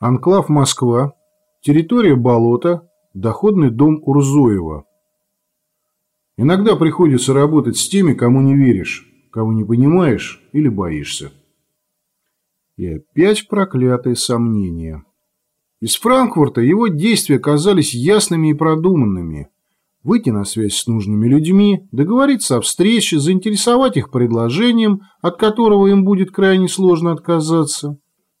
Анклав Москва. Территория болота. Доходный дом Урзоева. Иногда приходится работать с теми, кому не веришь, кого не понимаешь или боишься. И опять проклятые сомнения. Из Франкфурта его действия казались ясными и продуманными. Выйти на связь с нужными людьми, договориться о встрече, заинтересовать их предложением, от которого им будет крайне сложно отказаться.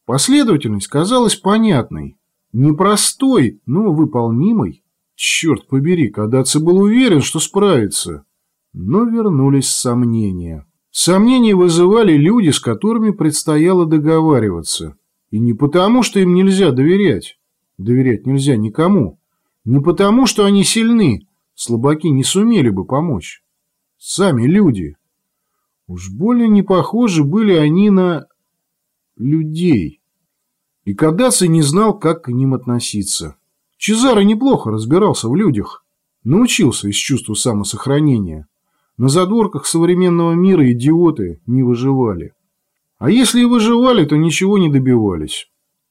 Последовательность казалась понятной. Непростой, но выполнимой. Черт побери, Кадаци был уверен, что справится. Но вернулись сомнения. Сомнения вызывали люди, с которыми предстояло договариваться. И не потому, что им нельзя доверять. Доверять нельзя никому. Не потому, что они сильны. Слабаки не сумели бы помочь. Сами люди. Уж более не похожи были они на людей. И Кадаци не знал, как к ним относиться. Чезаро неплохо разбирался в людях. Научился из чувства самосохранения. На задворках современного мира идиоты не выживали. А если и выживали, то ничего не добивались.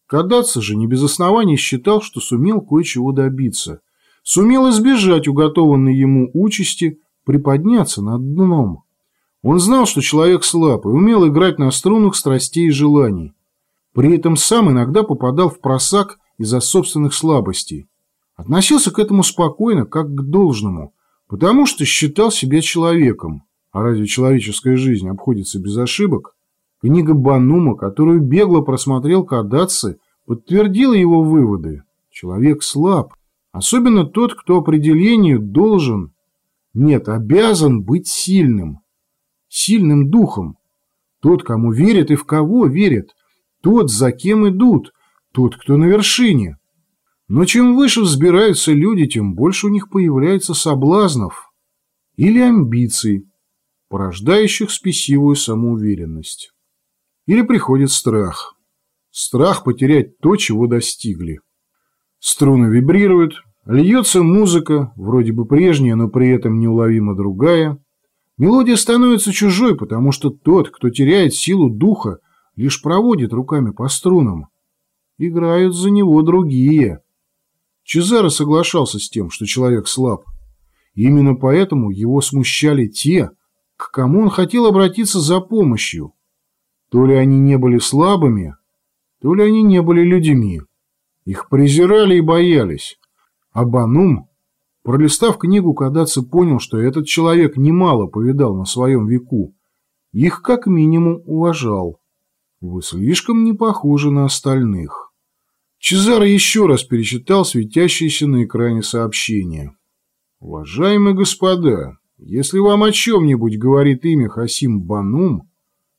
Кадаци же не без оснований считал, что сумел кое-чего добиться. Сумел избежать уготованной ему участи приподняться над дном. Он знал, что человек слаб и умел играть на струнах страстей и желаний. При этом сам иногда попадал в просак из-за собственных слабостей. Относился к этому спокойно, как к должному, потому что считал себя человеком. А разве человеческая жизнь обходится без ошибок? Книга Банума, которую бегло просмотрел Кадаци, подтвердила его выводы. Человек слаб, особенно тот, кто определению должен, нет, обязан быть сильным сильным духом. Тот, кому верят и в кого верят, тот, за кем идут, тот, кто на вершине. Но чем выше взбираются люди, тем больше у них появляется соблазнов или амбиций, порождающих спесивую самоуверенность. Или приходит страх. Страх потерять то, чего достигли. Струны вибрируют, льется музыка, вроде бы прежняя, но при этом неуловимо другая – Мелодия становится чужой, потому что тот, кто теряет силу духа, лишь проводит руками по струнам. Играют за него другие. Чезаро соглашался с тем, что человек слаб. Именно поэтому его смущали те, к кому он хотел обратиться за помощью. То ли они не были слабыми, то ли они не были людьми. Их презирали и боялись. А Банум Пролистав книгу, Кадаци понял, что этот человек немало повидал на своем веку. Их как минимум уважал. Вы слишком не похожи на остальных. Чезаро еще раз перечитал светящиеся на экране сообщения. Уважаемые господа, если вам о чем-нибудь говорит имя Хасим Банум,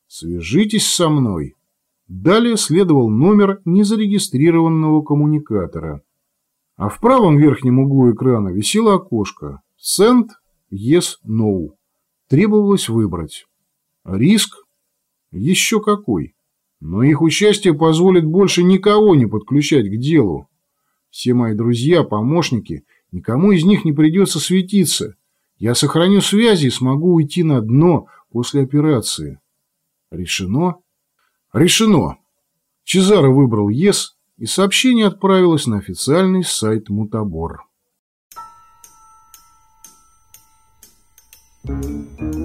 свяжитесь со мной. Далее следовал номер незарегистрированного коммуникатора а в правом верхнем углу экрана висело окошко «Send Yes No». Требовалось выбрать. Риск? Еще какой. Но их участие позволит больше никого не подключать к делу. Все мои друзья, помощники, никому из них не придется светиться. Я сохраню связи и смогу уйти на дно после операции. Решено? Решено. Чезаро выбрал ЕС и сообщение отправилось на официальный сайт Мутабор. Thank you.